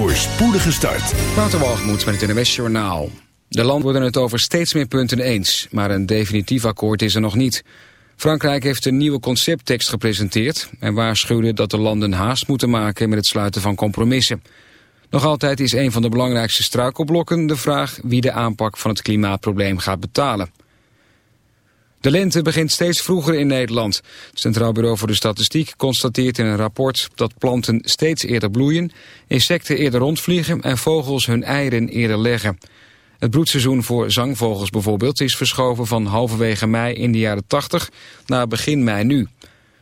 voor spoedige start. Waterwalgemoed met het NWS Journaal. De landen worden het over steeds meer punten eens, maar een definitief akkoord is er nog niet. Frankrijk heeft een nieuwe concepttekst gepresenteerd... en waarschuwde dat de landen haast moeten maken met het sluiten van compromissen. Nog altijd is een van de belangrijkste struikelblokken de vraag... wie de aanpak van het klimaatprobleem gaat betalen. De lente begint steeds vroeger in Nederland. Het Centraal Bureau voor de Statistiek constateert in een rapport dat planten steeds eerder bloeien, insecten eerder rondvliegen en vogels hun eieren eerder leggen. Het broedseizoen voor zangvogels bijvoorbeeld is verschoven van halverwege mei in de jaren 80 naar begin mei nu.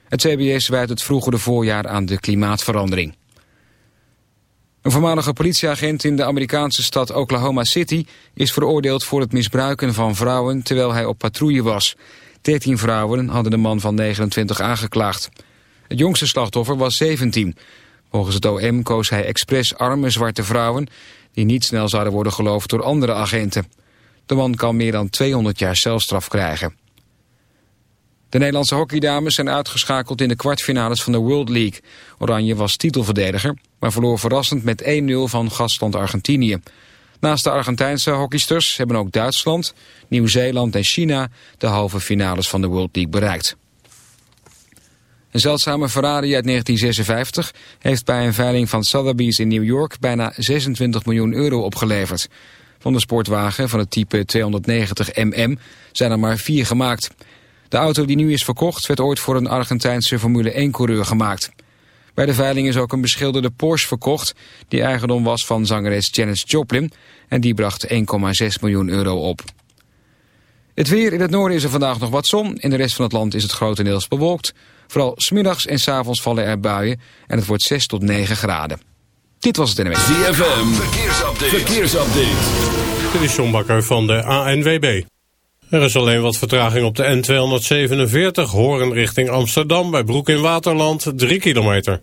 Het CBS wijt het vroegere voorjaar aan de klimaatverandering. Een voormalige politieagent in de Amerikaanse stad Oklahoma City is veroordeeld voor het misbruiken van vrouwen terwijl hij op patrouille was. 13 vrouwen hadden de man van 29 aangeklaagd. Het jongste slachtoffer was 17. Volgens het OM koos hij expres arme zwarte vrouwen die niet snel zouden worden geloofd door andere agenten. De man kan meer dan 200 jaar celstraf krijgen. De Nederlandse hockeydames zijn uitgeschakeld in de kwartfinales van de World League. Oranje was titelverdediger, maar verloor verrassend met 1-0 van gastland Argentinië. Naast de Argentijnse hockeysters hebben ook Duitsland, Nieuw-Zeeland en China de halve finales van de World League bereikt. Een zeldzame Ferrari uit 1956 heeft bij een veiling van Sotheby's in New York bijna 26 miljoen euro opgeleverd. Van de sportwagen van het type 290 MM zijn er maar vier gemaakt. De auto die nu is verkocht werd ooit voor een Argentijnse Formule 1-coureur gemaakt. Bij de veiling is ook een beschilderde Porsche verkocht... die eigendom was van zangeres Janis Joplin... en die bracht 1,6 miljoen euro op. Het weer in het noorden is er vandaag nog wat zon. In de rest van het land is het grotendeels bewolkt. Vooral smiddags en s avonds vallen er buien... en het wordt 6 tot 9 graden. Dit was het NWS. ZFM, verkeersupdate. verkeersupdate. Dit is John Bakker van de ANWB. Er is alleen wat vertraging op de N247 Horen richting Amsterdam bij Broek in Waterland 3 kilometer.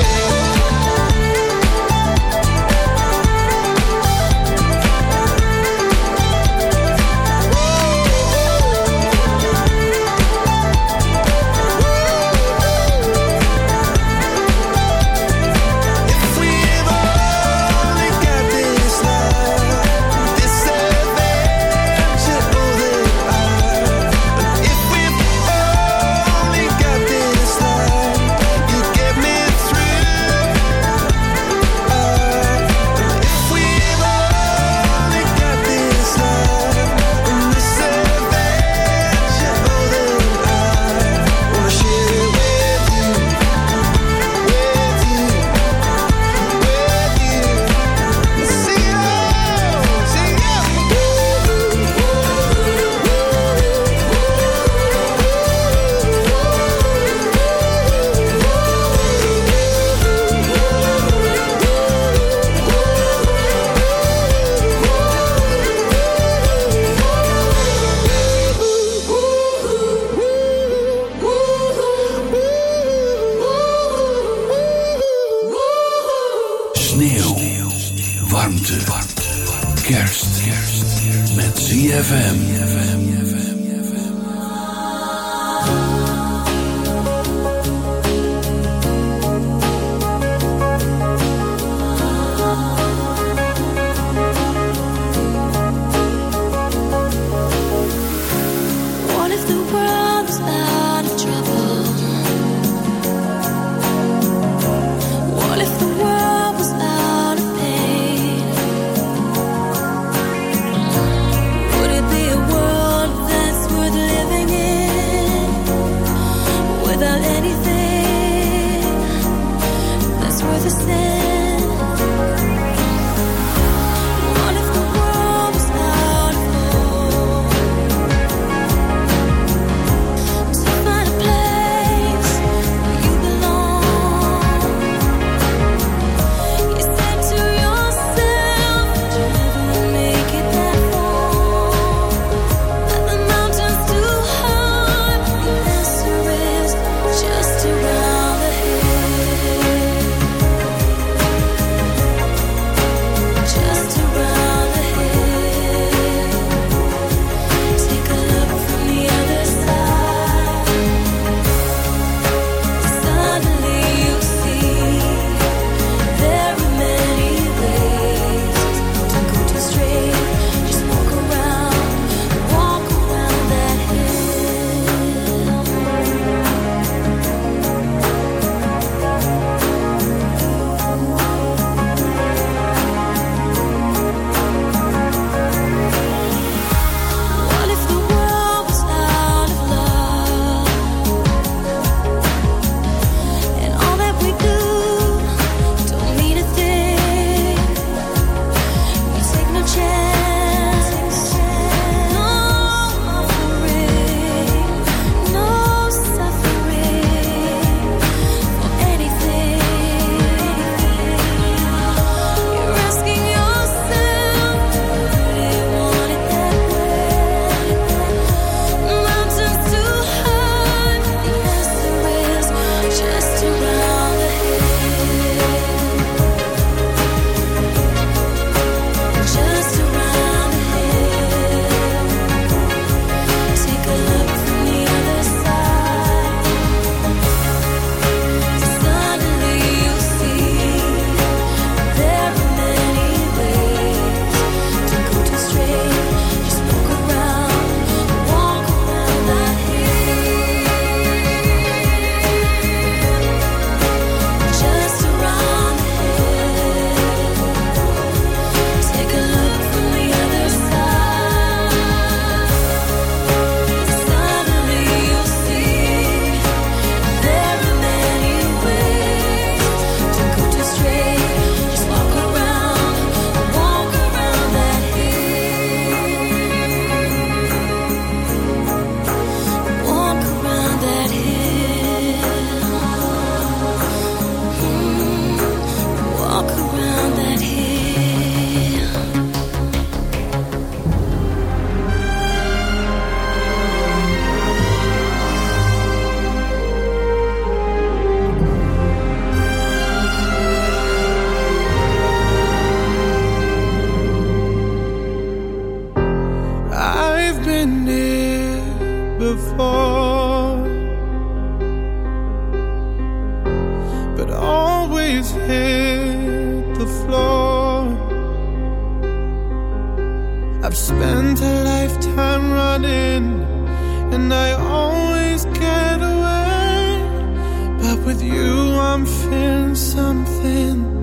With you, I'm feeling something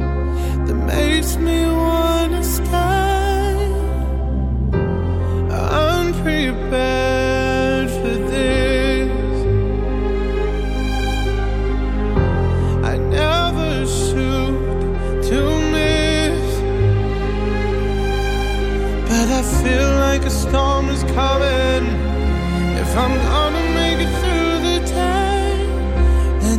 that makes me wanna stay. I'm prepared for this. I never shoot to miss, but I feel like a storm is coming. If I'm gonna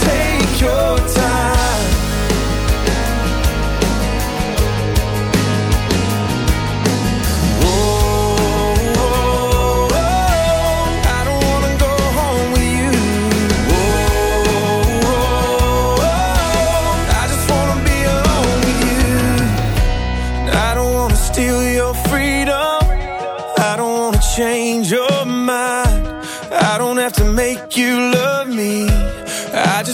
take your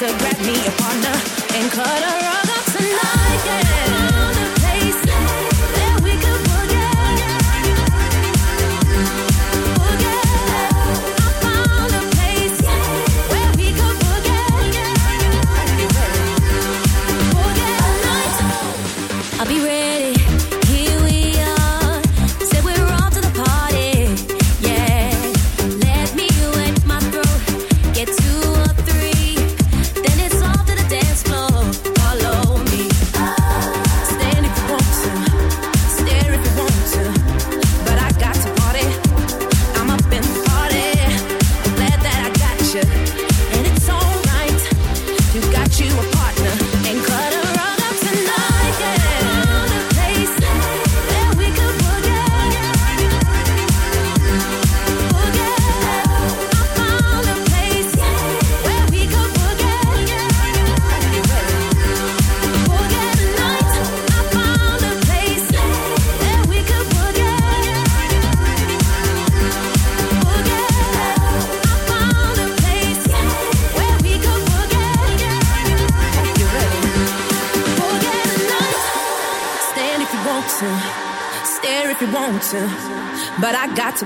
to grab me a partner and cut her up.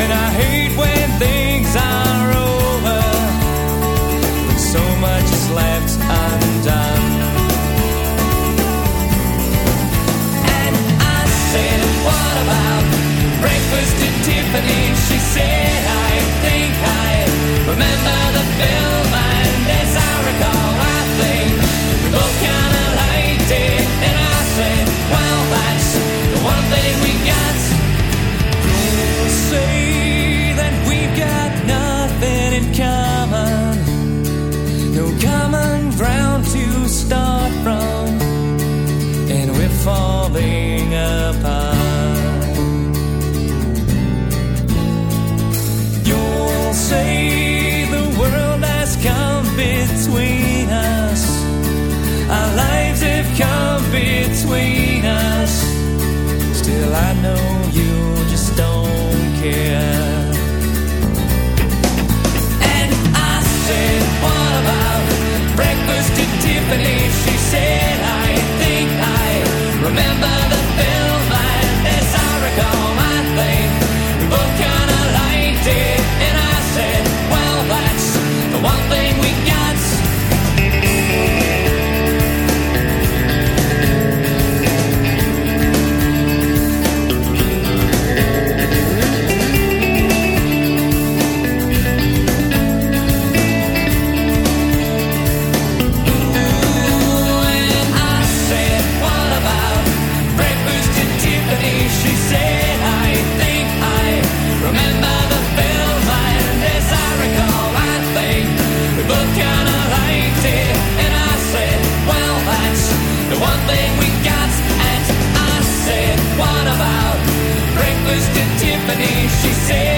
And I hate when they thing we got. And I said, What about breakfast at Tiffany? She said.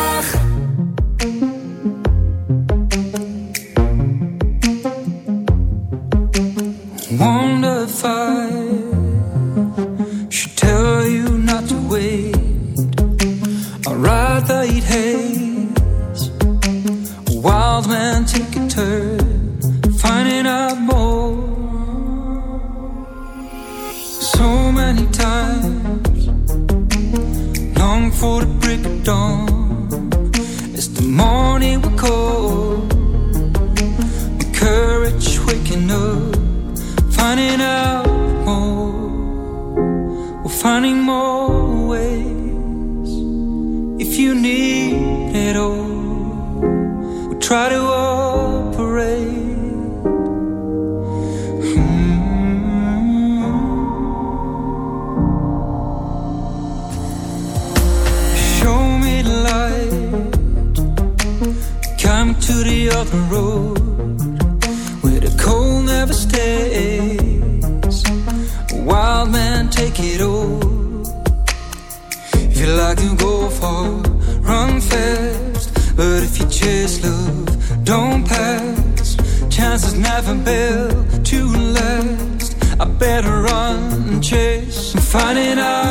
thinking of finding out more. We're finding more ways if you need it all. We we'll try to bell to last. I better run and chase and find it out.